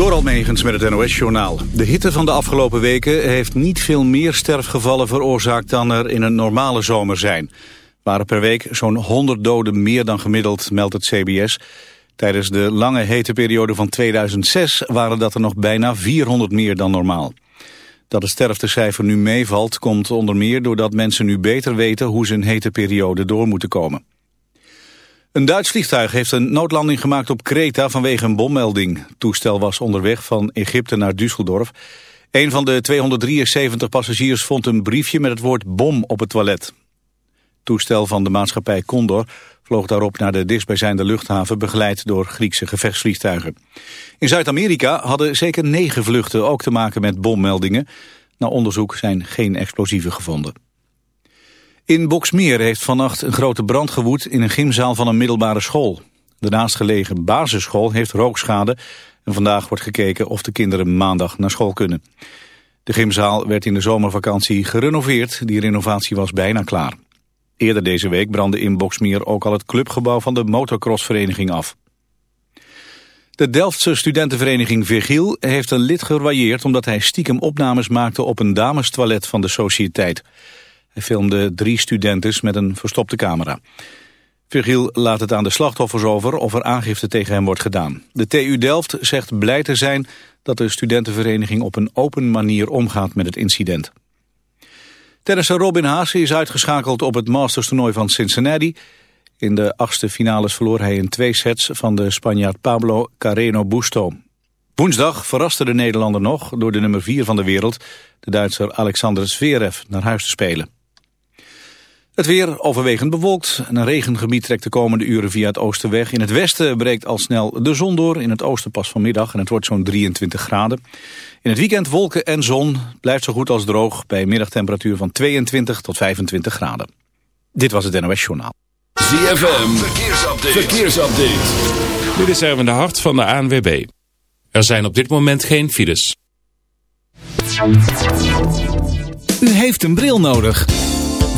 Door Almegens met het NOS-journaal. De hitte van de afgelopen weken heeft niet veel meer sterfgevallen veroorzaakt dan er in een normale zomer zijn. waren per week zo'n 100 doden meer dan gemiddeld, meldt het CBS. Tijdens de lange hete periode van 2006 waren dat er nog bijna 400 meer dan normaal. Dat het sterftecijfer nu meevalt komt onder meer doordat mensen nu beter weten hoe ze een hete periode door moeten komen. Een Duits vliegtuig heeft een noodlanding gemaakt op Kreta vanwege een bommelding. Toestel was onderweg van Egypte naar Düsseldorf. Een van de 273 passagiers vond een briefje met het woord bom op het toilet. Toestel van de maatschappij Condor vloog daarop naar de dichtstbijzijnde luchthaven begeleid door Griekse gevechtsvliegtuigen. In Zuid-Amerika hadden zeker negen vluchten ook te maken met bommeldingen. Na onderzoek zijn geen explosieven gevonden. In Boksmeer heeft vannacht een grote brand gewoed in een gymzaal van een middelbare school. De naastgelegen basisschool heeft rookschade en vandaag wordt gekeken of de kinderen maandag naar school kunnen. De gymzaal werd in de zomervakantie gerenoveerd, die renovatie was bijna klaar. Eerder deze week brandde in Boksmeer ook al het clubgebouw van de motocrossvereniging af. De Delftse studentenvereniging Virgiel heeft een lid geroyeerd omdat hij stiekem opnames maakte op een damestoilet van de sociëteit. Hij filmde drie studentes met een verstopte camera. Virgil laat het aan de slachtoffers over of er aangifte tegen hem wordt gedaan. De TU Delft zegt blij te zijn dat de studentenvereniging op een open manier omgaat met het incident. Tennisser Robin Haase is uitgeschakeld op het Masters toernooi van Cincinnati. In de achtste finales verloor hij in twee sets van de Spanjaard Pablo Carreno Busto. Woensdag verraste de Nederlander nog door de nummer 4 van de wereld, de Duitser Alexander Zverev, naar huis te spelen. Het weer overwegend bewolkt. Een regengebied trekt de komende uren via het oosten weg. In het westen breekt al snel de zon door. In het oosten pas vanmiddag en het wordt zo'n 23 graden. In het weekend wolken en zon. blijft zo goed als droog bij een middagtemperatuur van 22 tot 25 graden. Dit was het NOS Journaal. ZFM, verkeersupdate. verkeersupdate. Dit is Erwin de Hart van de ANWB. Er zijn op dit moment geen files. U heeft een bril nodig.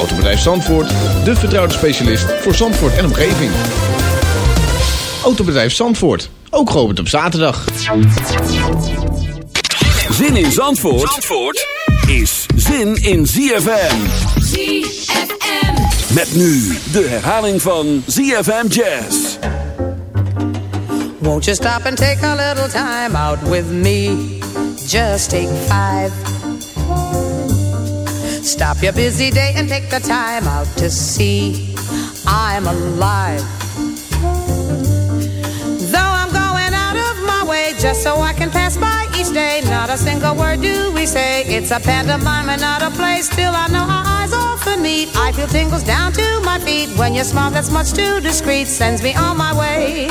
Autobedrijf Zandvoort, de vertrouwde specialist voor Zandvoort en omgeving. Autobedrijf Zandvoort, ook geopend op zaterdag. Zin in Zandvoort, Zandvoort is zin in ZFM. ZFM. Met nu de herhaling van ZFM Jazz. Won't you stop and take a little time out with me? Just take five. Stop your busy day and take the time out to see I'm alive. Though I'm going out of my way just so I can pass by each day, not a single word do we say. It's a pantomime and not a play. Still, I know our eyes often meet. I feel tingles down to my feet when your smile that's much too discreet sends me on my way.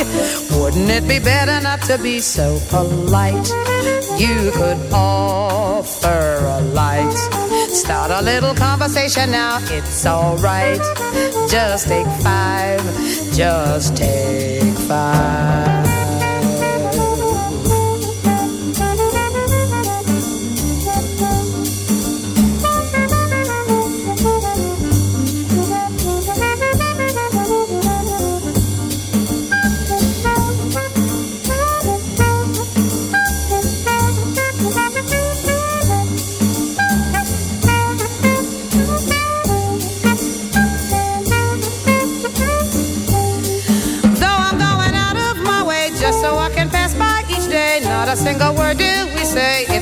Wouldn't it be better not to be so polite? You could offer a light. Start a little conversation now, it's alright. Just take five, just take five.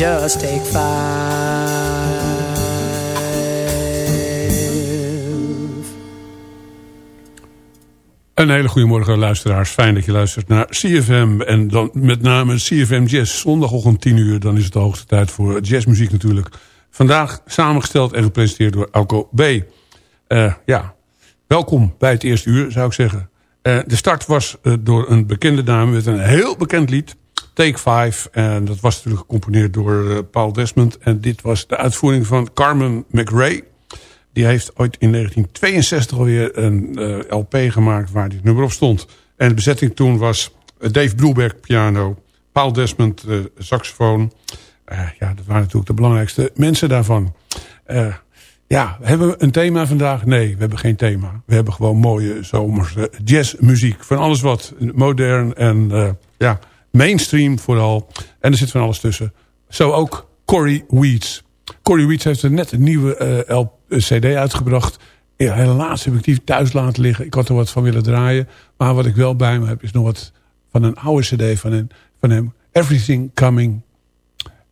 Just take five. Een hele goede morgen luisteraars. Fijn dat je luistert naar CFM. En dan met name CFM Jazz. Zondagochtend 10 uur. Dan is het de hoogste tijd voor jazzmuziek natuurlijk. Vandaag samengesteld en gepresenteerd door Alco B. Uh, ja, welkom bij het eerste uur zou ik zeggen. Uh, de start was uh, door een bekende dame met een heel bekend lied. Take 5. En dat was natuurlijk gecomponeerd door Paul Desmond. En dit was de uitvoering van Carmen McRae. Die heeft ooit in 1962 alweer een uh, LP gemaakt waar dit nummer op stond. En de bezetting toen was Dave Brubeck piano, Paul Desmond uh, saxofoon. Ja, dat waren natuurlijk de belangrijkste mensen daarvan. ja, hebben we een thema vandaag? Nee, we hebben geen thema. We hebben gewoon mooie zomerse jazzmuziek. Van alles wat modern en ja, mainstream vooral. En er zit van alles tussen. Zo ook Corey Weeds. Corey Weeds heeft er net een nieuwe uh, LP, cd uitgebracht. Helaas heb ik die thuis laten liggen. Ik had er wat van willen draaien. Maar wat ik wel bij me heb is nog wat van een oude cd van hem. Van hem Everything Coming.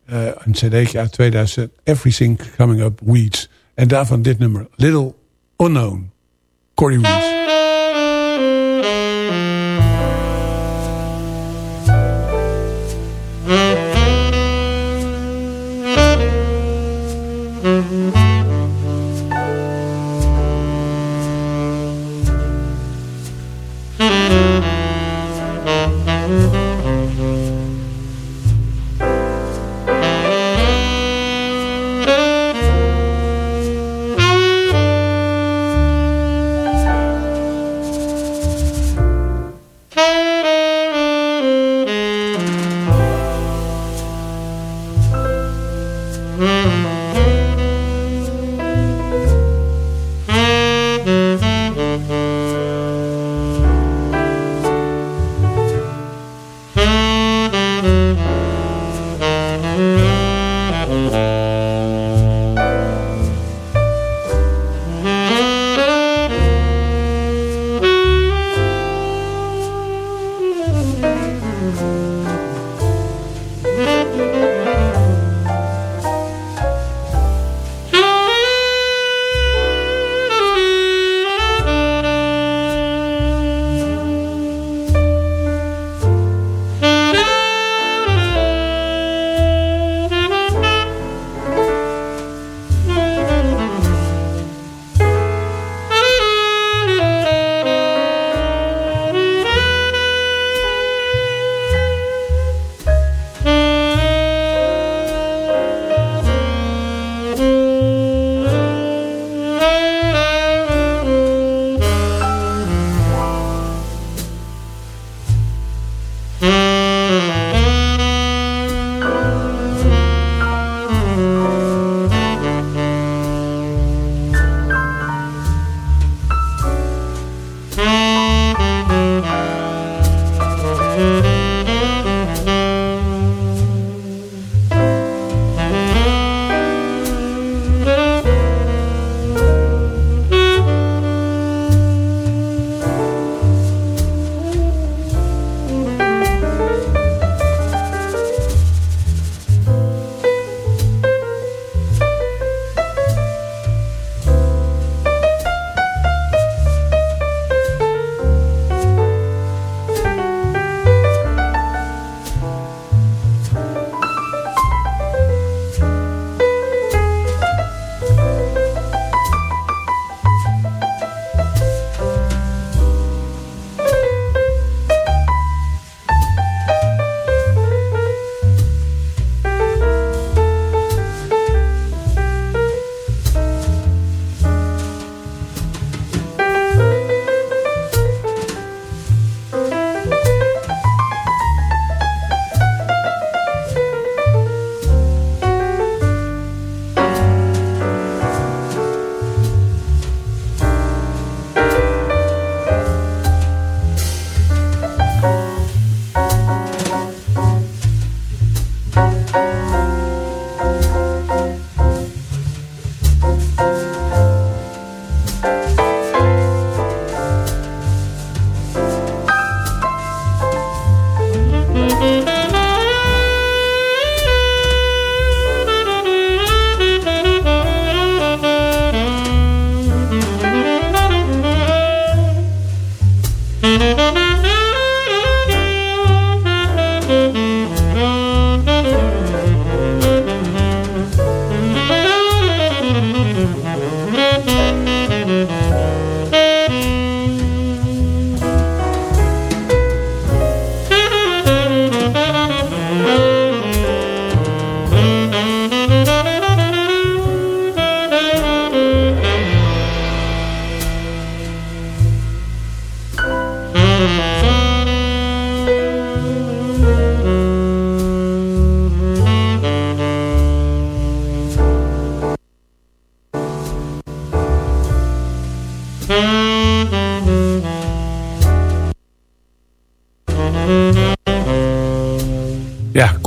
Uh, een cd'tje uit 2000. Everything Coming Up Weeds. En daarvan dit nummer. Little Unknown. Corey Weeds.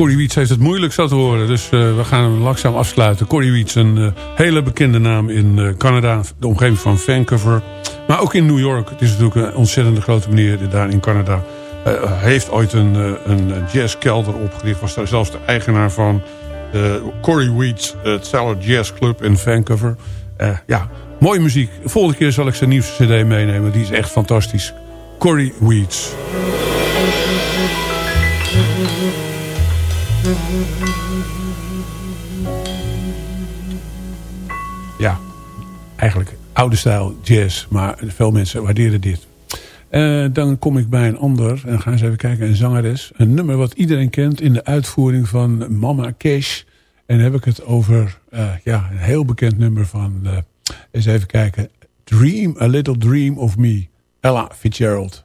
Corrie Wiets heeft het moeilijk zo te horen. Dus uh, we gaan hem langzaam afsluiten. Corrie Wiets, een uh, hele bekende naam in uh, Canada. De omgeving van Vancouver. Maar ook in New York. Het is natuurlijk een ontzettend grote meneer daar in Canada. Heeft ooit een, een jazzkelder opgericht. Was daar zelfs de eigenaar van. Corrie Wiets, het Cellar Jazz Club in Vancouver. ja, mooie muziek. De volgende keer zal ik zijn nieuwste cd meenemen. Die is echt fantastisch. Corrie Weeds. Ja, eigenlijk oude stijl jazz, maar veel mensen waarderen dit. Uh, dan kom ik bij een ander, en gaan eens even kijken, een zangeres. Een nummer wat iedereen kent in de uitvoering van Mama Cash. En dan heb ik het over uh, ja, een heel bekend nummer van, uh, eens even kijken, Dream, A Little Dream of Me, Ella Fitzgerald.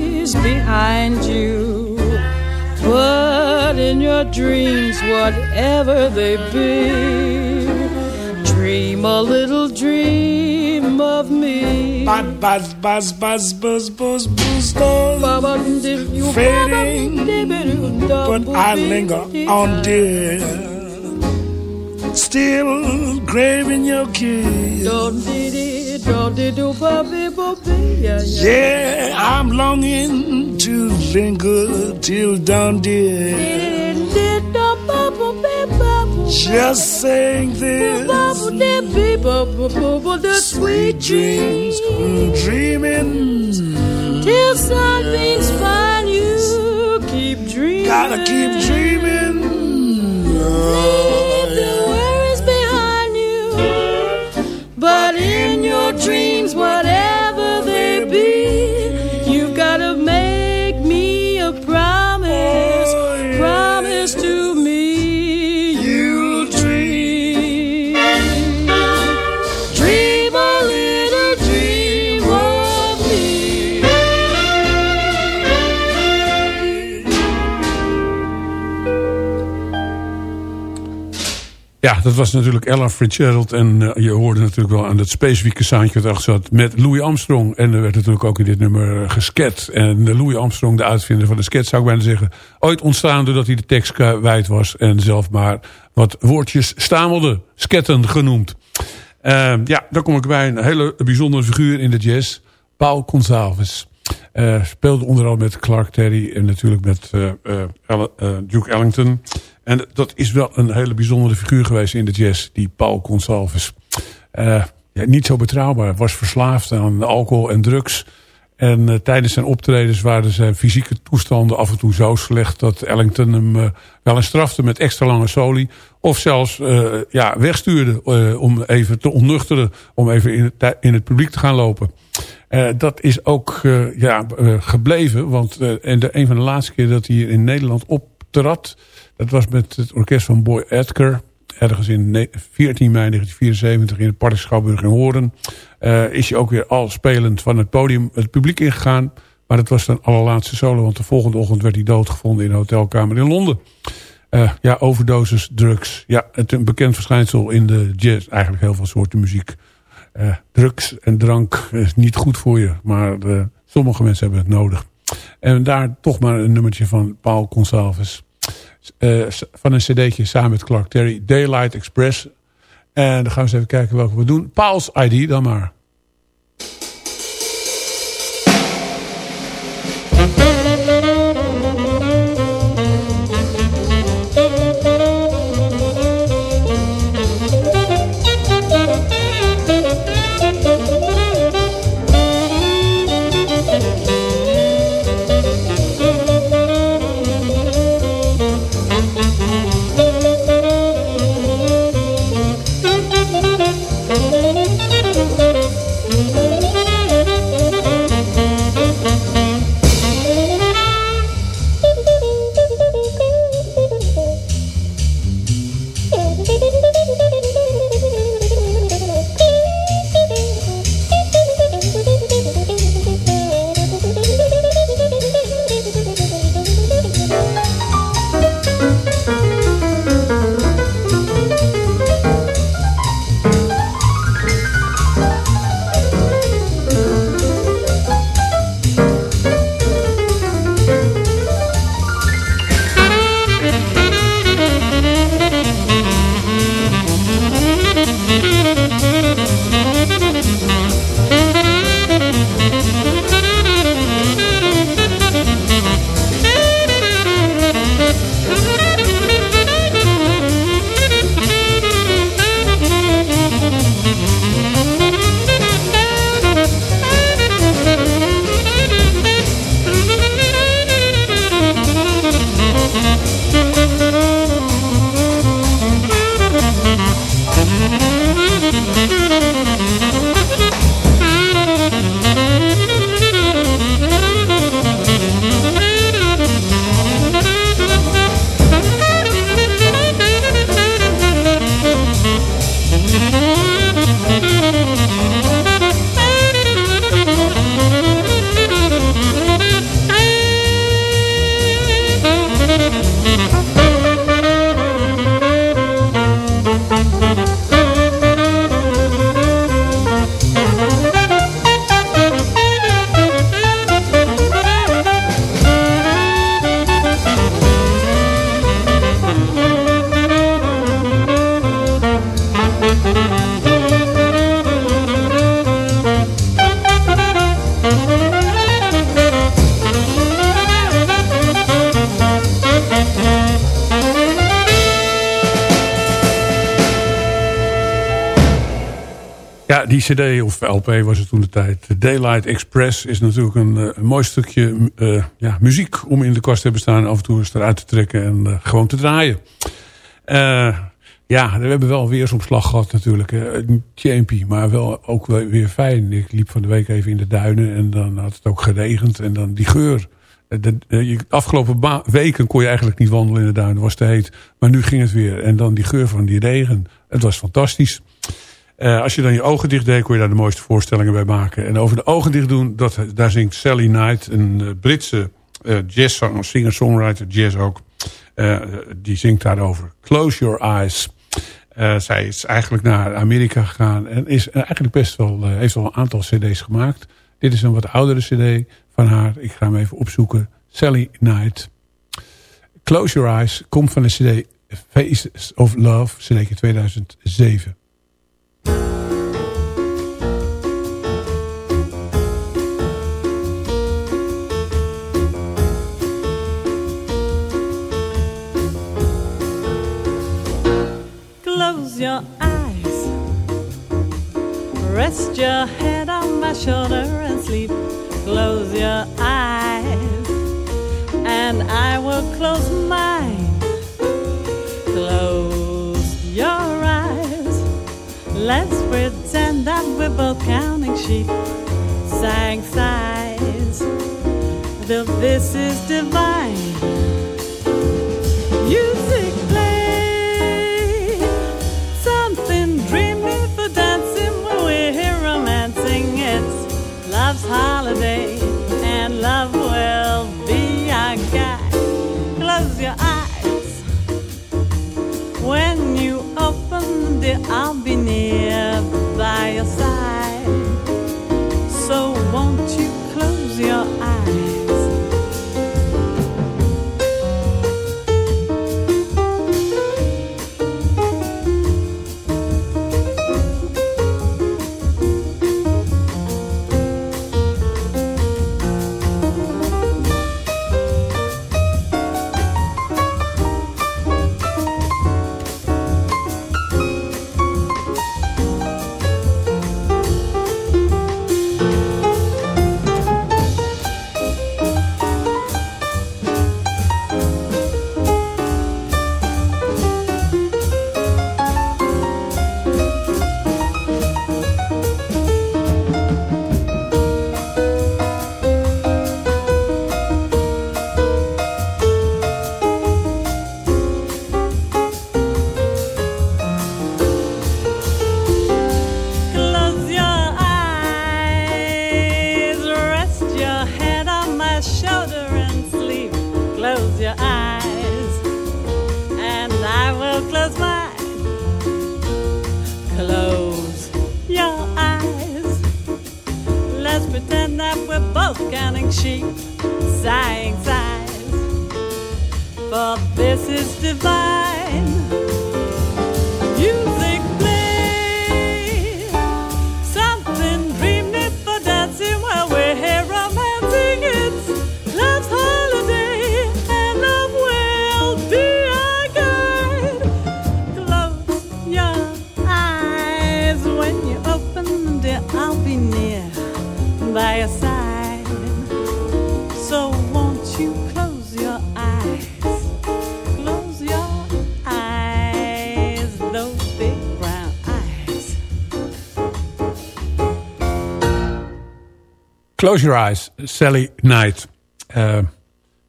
behind you. But in your dreams, whatever they be, dream a little dream of me. Buzz, buzz, buzz, buzz, buzz, buzz, buzz, buzz. Fading, but I linger on, dear. Still craving your kiss. Yeah, I'm longing to linger till dawn, dear. Just saying this. Sweet dreams, dreaming. Till sunbeams find you, keep dreaming. Gotta keep dreaming. Leave means whatever. Ja, dat was natuurlijk Ella Fitzgerald. En uh, je hoorde natuurlijk wel aan het specifieke saantje wat erachter zat met Louis Armstrong. En er werd natuurlijk ook in dit nummer gesket. En uh, Louis Armstrong, de uitvinder van de sketch, zou ik bijna zeggen. Ooit ontstaan doordat hij de tekst kwijt was. En zelf maar wat woordjes stamelde. Sketten genoemd. Uh, ja, dan kom ik bij een hele bijzondere figuur in de jazz. Paul Gonsalves. Uh, speelde onder andere met Clark Terry en natuurlijk met uh, uh, Duke Ellington. En dat is wel een hele bijzondere figuur geweest in de jazz, die Paul Gonsalves. ja, niet zo betrouwbaar, was verslaafd aan alcohol en drugs. En tijdens zijn optredens waren zijn fysieke toestanden af en toe zo slecht... dat Ellington hem wel eens strafte met extra lange soli. Of zelfs ja, wegstuurde om even te onnuchteren, om even in het, in het publiek te gaan lopen. Uh, dat is ook uh, ja, uh, gebleven. Want en de, een van de laatste keer dat hij hier in Nederland trad. Dat was met het orkest van Boy Edgar. Ergens in 14 mei 1974 in het Park Schouwburg in Hoorn. Is hij ook weer al spelend van het podium het publiek ingegaan. Maar dat was dan allerlaatste solo. Want de volgende ochtend werd hij doodgevonden in een hotelkamer in Londen. Ja, overdosis drugs. Ja, het een bekend verschijnsel in de jazz. Eigenlijk heel veel soorten muziek. Uh, drugs en drank is niet goed voor je. Maar uh, sommige mensen hebben het nodig. En daar toch maar een nummertje van Paul Consalves. van een cd'tje samen met Clark Terry. Daylight Express. En dan gaan we eens even kijken welke we doen. Paul's ID dan maar. Cd of LP was het toen de tijd. Daylight Express is natuurlijk een, eh, mooi stukje uh, ja, muziek om in de kast te hebben staan. Af en toe eens eruit te trekken en uh, gewoon te draaien. ja, we hebben wel weersomslag gehad natuurlijk. Champy, maar wel ook weer fijn. Ik liep van de week even in de duinen en dan had het ook geregend. En dan die geur. Afgelopen weken kon je eigenlijk niet wandelen in de duinen. was te heet. Maar nu ging het weer. En dan die geur van die regen. Het was fantastisch. Uh, als je dan je ogen dicht deed, kon je daar de mooiste voorstellingen bij maken. En over de ogen dicht doen, dat, daar zingt Sally Knight, een uh, Britse uh, jazzzanger, singer-songwriter, jazz ook. die zingt daarover. Close Your Eyes. zij is eigenlijk naar Amerika gegaan en is eigenlijk best wel, heeft wel een aantal cd's gemaakt. Dit is een wat oudere cd van haar. Ik ga hem even opzoeken. Sally Knight. Close Your Eyes komt van de cd Faces of Love, cd 2007. Your eyes. Rest your head on my shoulder and sleep. Close your eyes, and I will close mine. Close. Let's pretend that we're both counting sheep. Sang sighs. The this is divine. Music play, something dreamy for dancing when we're here romancing. It's love's holiday, and love I'll be near by your side. So won't you close your eyes? Close Your Eyes, Sally Knight. Eh,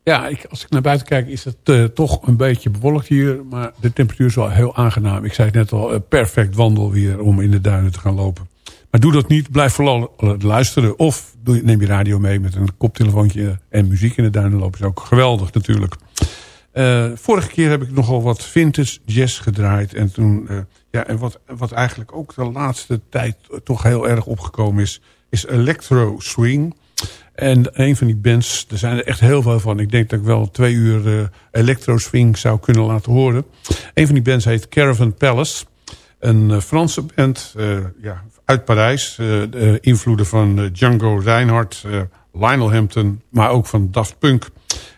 ja, ik, als ik naar buiten kijk is het eh, toch een beetje bewolkt hier. Maar de temperatuur is wel heel aangenaam. Ik zei het net al, eh, perfect wandelweer om in de duinen te gaan lopen. Maar doe dat niet, blijf vooral luisteren. Of neem je radio mee met een koptelefoontje en muziek in de duinen lopen. is ook geweldig natuurlijk. Vorige keer heb ik nogal wat vintage jazz gedraaid. En toen, ja, en wat, wat eigenlijk ook de laatste tijd toch heel erg opgekomen is, is electro swing. En een van die bands, er zijn er echt heel veel van. Ik denk dat ik wel twee uur uh, electro swing zou kunnen laten horen. Een van die bands heet Caravan Palace. Een uh, Franse band uh, ja, uit Parijs. de invloeden van Django Reinhardt, Lionel Hampton, maar ook van Daft Punk.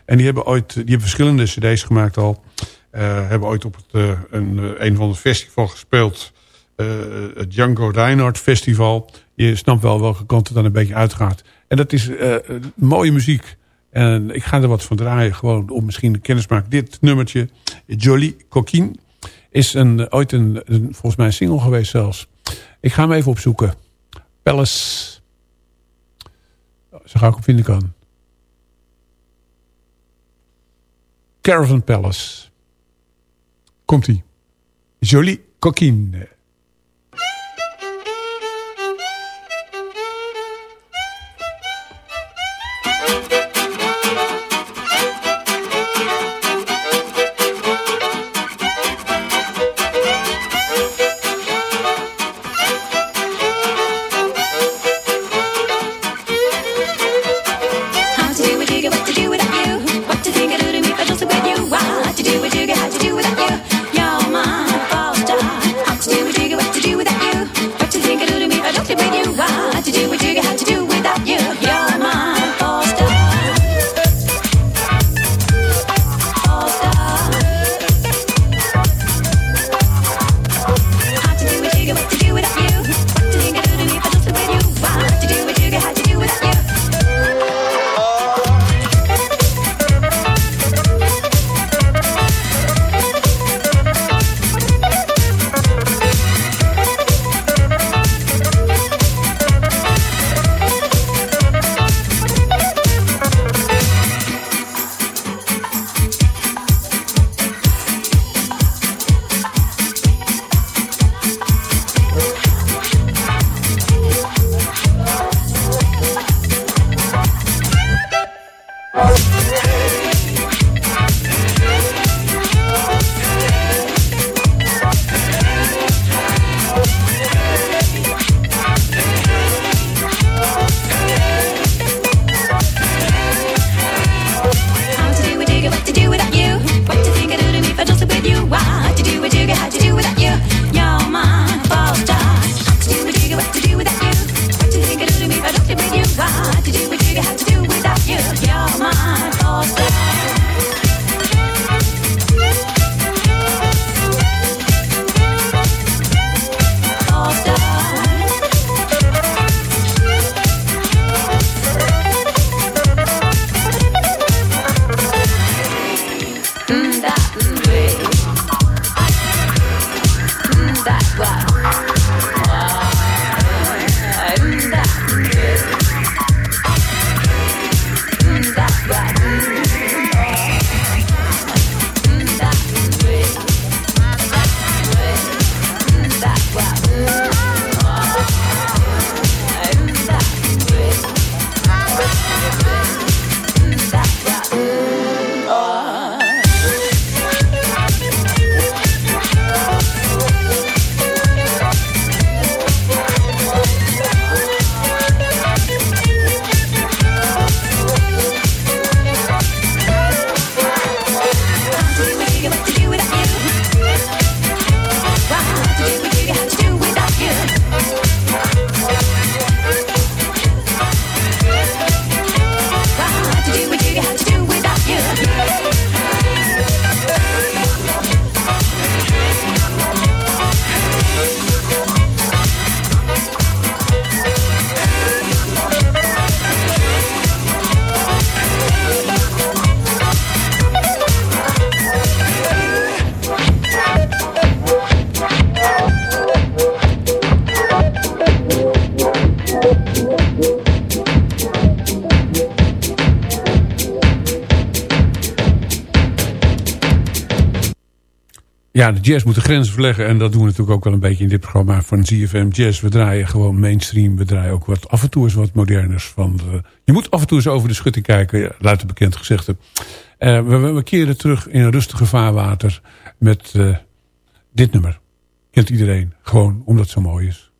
En die hebben ooit die hebben verschillende cd's gemaakt al. hebben ooit op het, een, een van de festival gespeeld. het Django Reinhardt Festival. Je snapt wel welke kant het dan een beetje uitgaat. En dat is uh, mooie muziek. En ik ga er wat van draaien, gewoon om misschien kennis te maken. Dit nummertje, Jolie Coquine, is een, ooit een, volgens mij een single geweest zelfs. Ik ga hem even opzoeken. Palace. Zo ga ik op vinden kan. Caravan Palace. Komt-ie. Jolie Coquine. Ja, de jazz moet de grenzen verleggen. En dat doen we natuurlijk ook wel een beetje in dit programma van ZFM Jazz. We draaien gewoon mainstream. We draaien ook wat af en toe eens wat moderners. Van je moet af en toe eens over de schutting kijken. Luid de bekend gezegde. Uh, we, we, keren terug in een rustige vaarwater. Met uh, dit nummer. Kent iedereen. Gewoon omdat het zo mooi is.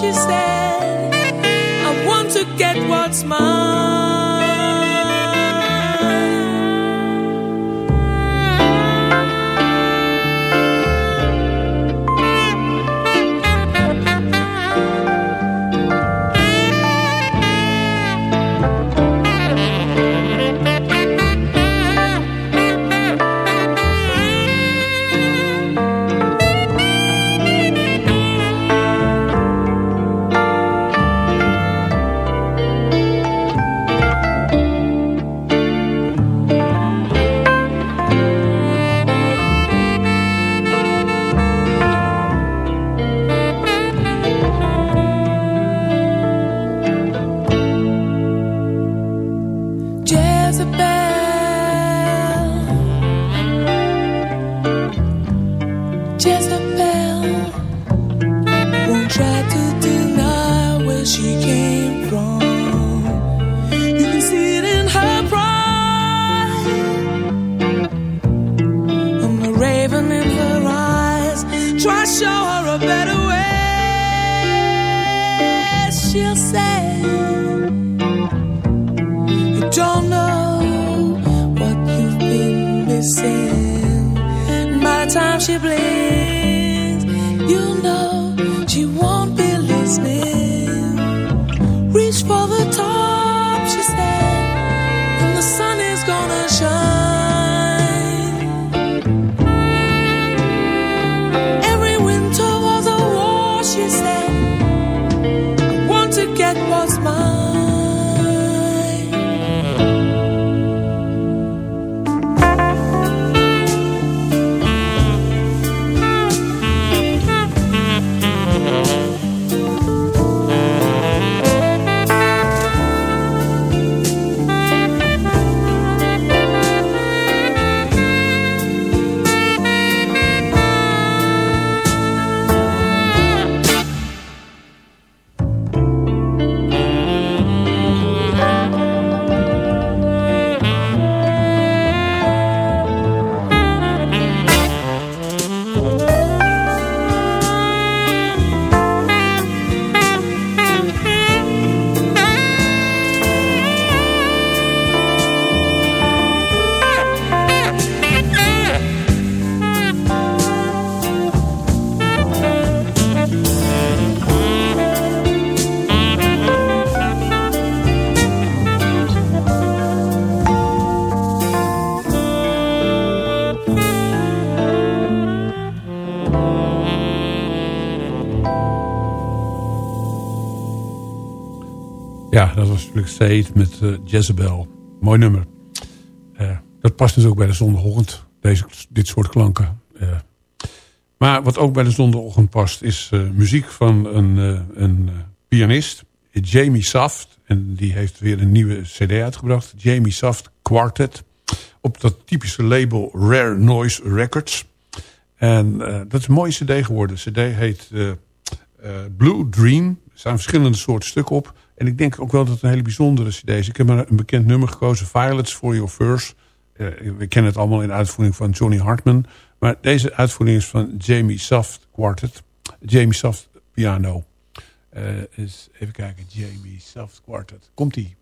she said, I want to get what's mine. Jezebel. Mooi nummer. Uh, dat past dus ook bij de zondagochtend. Deze, dit soort klanken. Uh, maar wat ook bij de zondagochtend past... is muziek van een, een pianist. Jamie Saft. En die heeft weer een nieuwe cd uitgebracht. Jamie Saft Quartet. Op dat typische label Rare Noise Records. En dat is een mooie cd geworden. De cd heet Blue Dream. Er staan verschillende soorten stukken op. En ik denk ook wel dat het een hele bijzondere cd is. Ik heb een bekend nummer gekozen, Violets for Your Verse. Uh, we kennen het allemaal in uitvoering van Johnny Hartman. Maar deze uitvoering is van Jamie Soft Quartet. Jamie Soft piano. Uh, even kijken, Jamie Soft Quartet. Komt-ie.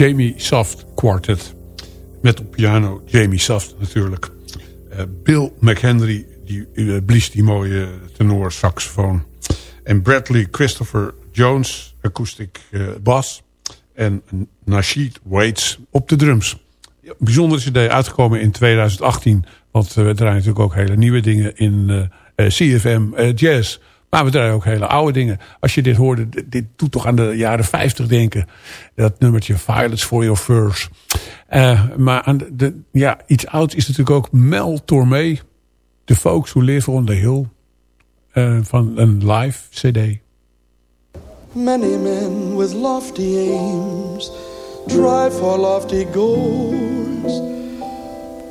Jamie Soft Quartet. Met op piano Jamie Soft natuurlijk. Uh, Bill McHenry die, uh, blies die mooie tenor saxofoon. En Bradley Christopher Jones, acoustic uh, bass. En Nasheed Waits op de drums. Bijzonder cd uitgekomen in 2018. Want we draaien natuurlijk ook hele nieuwe dingen in CFM Jazz. Maar we draaien ook hele oude dingen. Als je dit hoorde, dit doet toch aan de jaren 50 denken. Dat nummertje Violets for Your Furs. Uh, maar aan de, ja, iets ouds is natuurlijk ook Mel Tormé. The Folks Who Live on the Hill. Uh, van een live cd. Many men with lofty aims drive for lofty goals.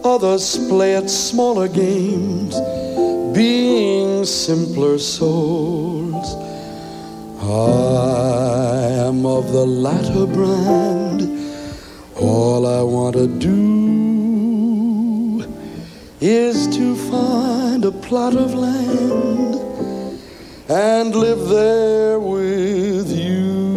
Others play at smaller games being simpler souls. I am of the latter brand. All I want to do is to find a plot of land and live there with you.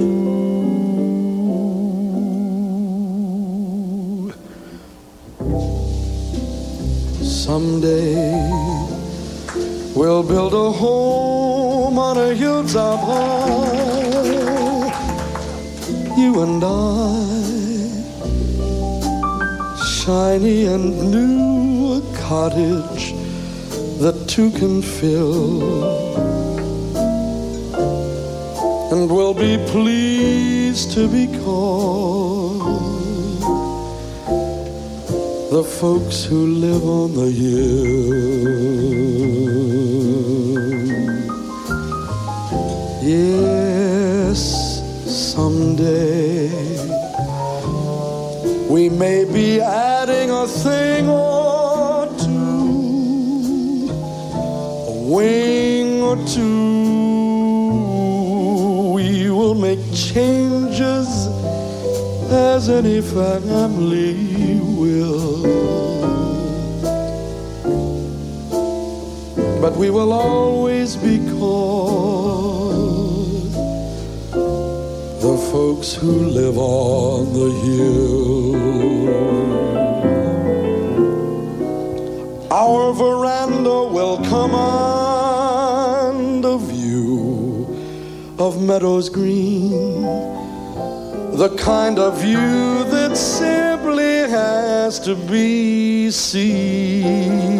Someday We'll build a home on a hilltop high. You and I, shiny and new, a cottage that two can fill. And we'll be pleased to be called the folks who live on the hill. Yes, someday we may be adding a thing or two, a wing or two. We will make changes as any family But we will always be called the folks who live on the hill. Our veranda will command a view of meadows green, the kind of view that simply has to be seen.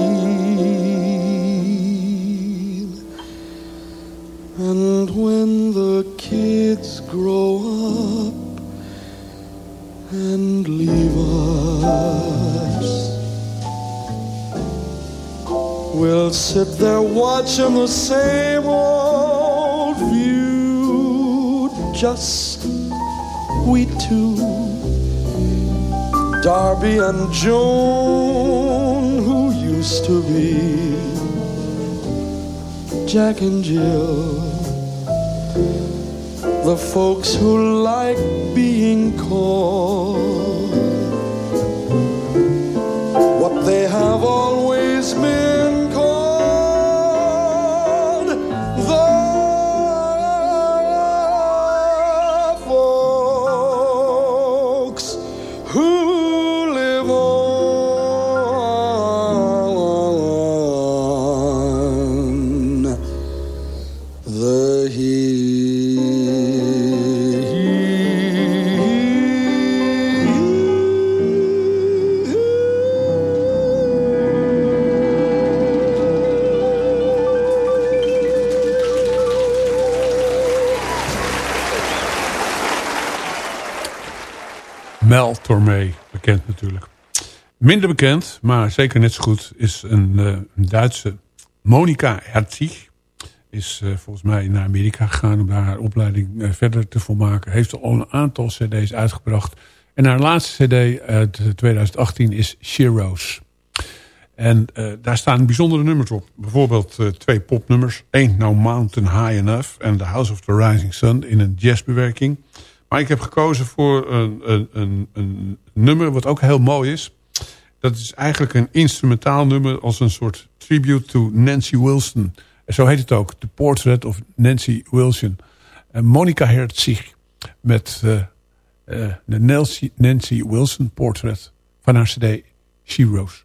And when the kids grow up and leave us. We'll sit there watching the same old view, just we two, Darby and Joan, who used to be Jack and Jill the folks who like being called Minder bekend, maar zeker net zo goed, is een, een Duitse Monika Herzig. Is uh, volgens mij naar Amerika gegaan om daar haar opleiding uh, verder te volmaken. Heeft al een aantal cd's uitgebracht. En haar laatste cd uit 2018 is Sheroes. En daar staan bijzondere nummers op. Bijvoorbeeld twee popnummers. Ain't No Mountain High Enough en The House of the Rising Sun in een jazzbewerking. Maar ik heb gekozen voor een, een, een, een nummer wat ook heel mooi is. Dat is eigenlijk een instrumentaal nummer als een soort tribute to Nancy Wilson. Zo heet het ook. The Portrait of Nancy Wilson. En Monica Herzig met uh, uh, de Nancy, Nancy Wilson portrait van haar cd She Rose.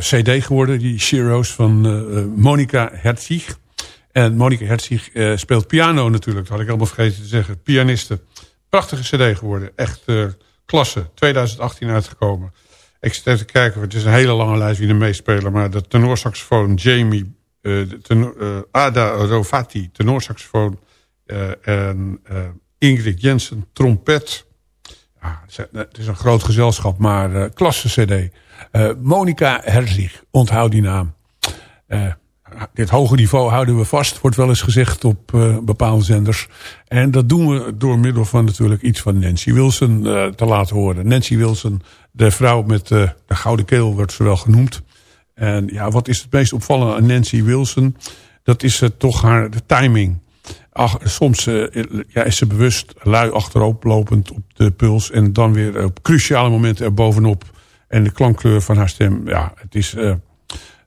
Cd geworden, die Sheroes van uh, Monica Herzig. En Monica Herzig uh, speelt piano natuurlijk, dat had ik allemaal vergeten te zeggen. Pianiste. Prachtige cd geworden, echt klasse. 2018 uitgekomen. Ik zit even te kijken, het is een hele lange lijst wie er meespelen. Maar de tenorsaxofoon Jamie, tenor, Ada Rovati, tenorsaxofoon. en Ingrid Jensen, trompet. Ja, het is een groot gezelschap, maar klasse cd. Uh, Monica Herzig, onthoud die naam. Uh, dit hoge niveau houden we vast, wordt wel eens gezegd op uh, bepaalde zenders. En dat doen we door middel van natuurlijk iets van Nancy Wilson te laten horen. Nancy Wilson, de vrouw met de gouden keel, wordt ze wel genoemd. En ja, wat is het meest opvallende aan Nancy Wilson? Dat is toch haar de timing. Ach, soms ja, is ze bewust lui achterop lopend op de puls... en dan weer op cruciale momenten er bovenop en de klankkleur van haar stem, ja, het is... Uh,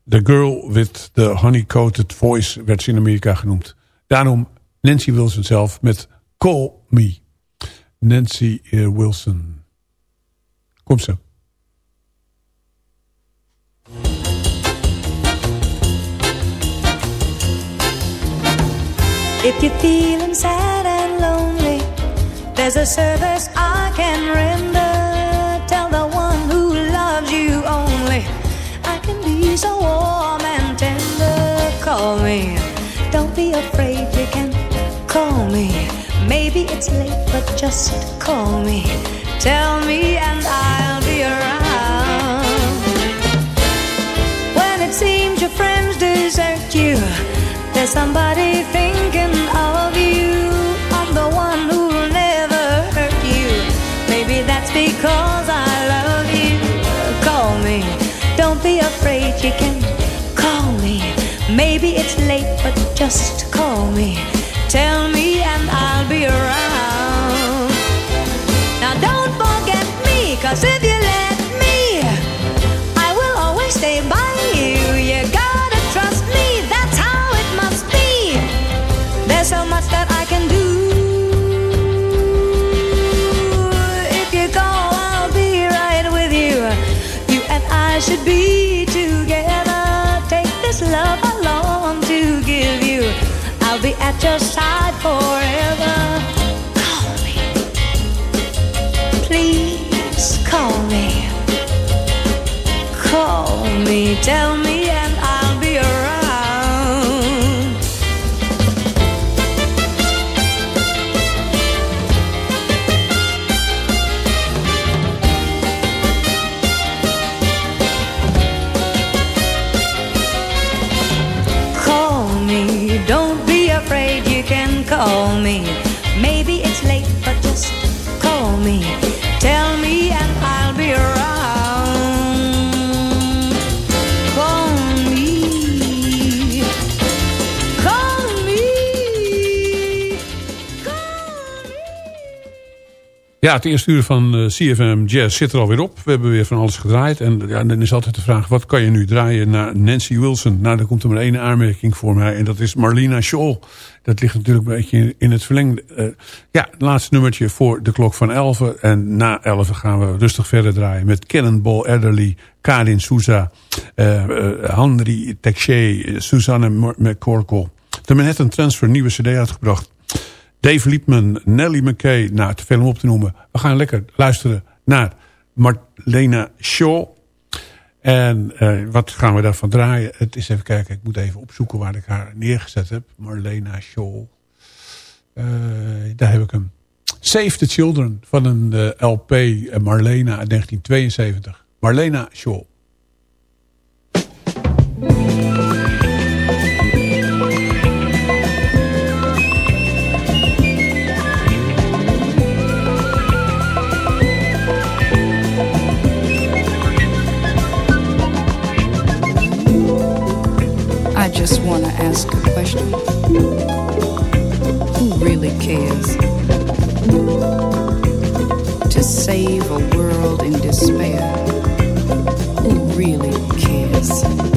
the Girl with the Honey-Coated Voice werd ze in Amerika genoemd. Daarom Nancy Wilson zelf met Call Me. Nancy uh, Wilson. Kom zo. If you're feeling sad and lonely, there's a service I can render. Afraid, you can call me. Maybe it's late, but just call me. Tell me, and I'll be around. When it seems your friends desert you, there's somebody thinking of you. I'm the one who'll never hurt you. Maybe that's because but just call me. Tell me, and I'll be around. Now, don't forget me, cause if you at your side forever. Call me. Please call me. Call me. Tell me call me. Maybe it's late, but just call me. Ja, het eerste uur van uh, CFM Jazz zit er alweer op. We hebben weer van alles gedraaid. En ja, dan is altijd de vraag, wat kan je nu draaien naar Nancy Wilson? Nou, dan komt er maar één aanmerking voor mij. En dat is Marlena Shaw. Dat ligt natuurlijk een beetje in het verlengde. Uh, ja, het laatste nummertje voor de klok van 11. En na 11 gaan we rustig verder draaien met Cannonball Adderley, Karin Souza, uh, uh, Henry Texier, Suzanne McCorkle. De Manhattan Transfer, nieuwe cd uitgebracht. Dave Liepman, Nelly McKay, nou te veel om op te noemen. We gaan lekker luisteren naar Marlena Shaw. En uh, wat gaan we daarvan draaien? Het is even kijken, ik moet even opzoeken waar ik haar neergezet heb. Marlena Shaw. Uh, daar heb ik hem. Save the Children van een uh, LP Marlena uit 1972. Marlena Shaw. Ask a question. Who really cares? To save a world in despair, who really cares?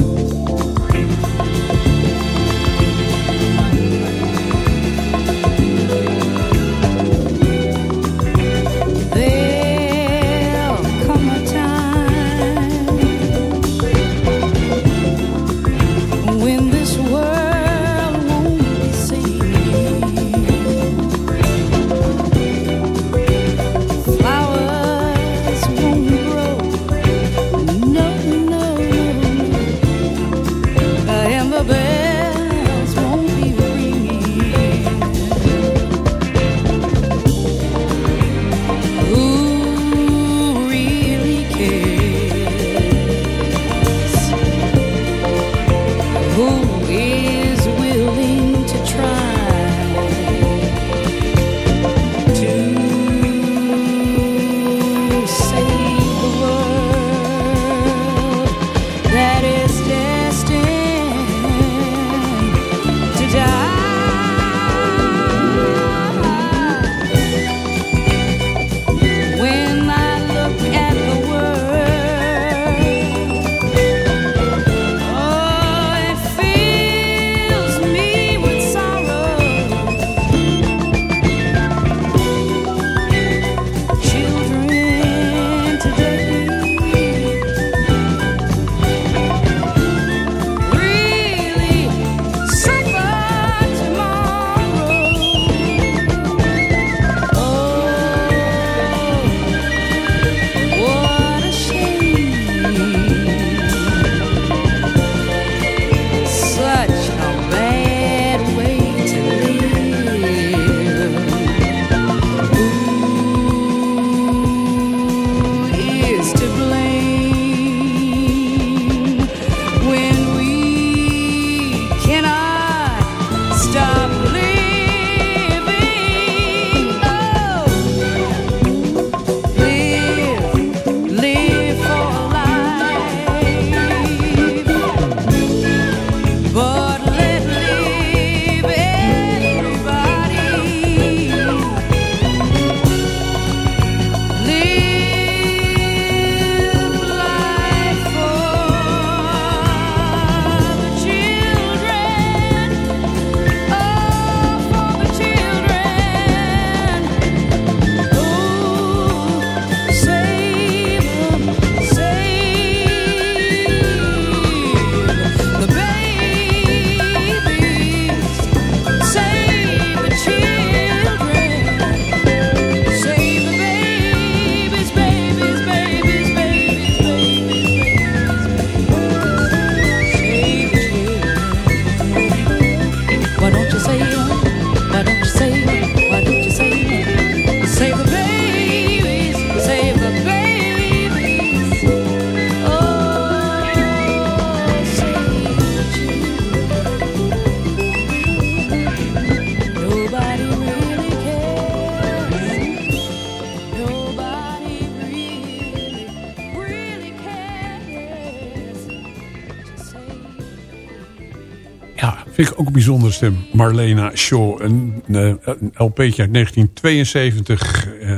Ook een bijzondere stem. Marlena Shaw. Een, eh, een LP'tje uit 1972. Uh,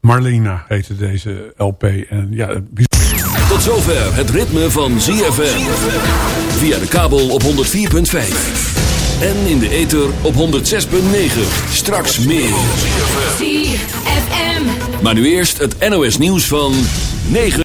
Marlena heette deze LP. En ja, Tot zover het ritme van ZFM. Via de kabel op 104.5. En in de ether op 106.9. Straks meer. ZFM. Maar nu eerst het NOS nieuws van 9.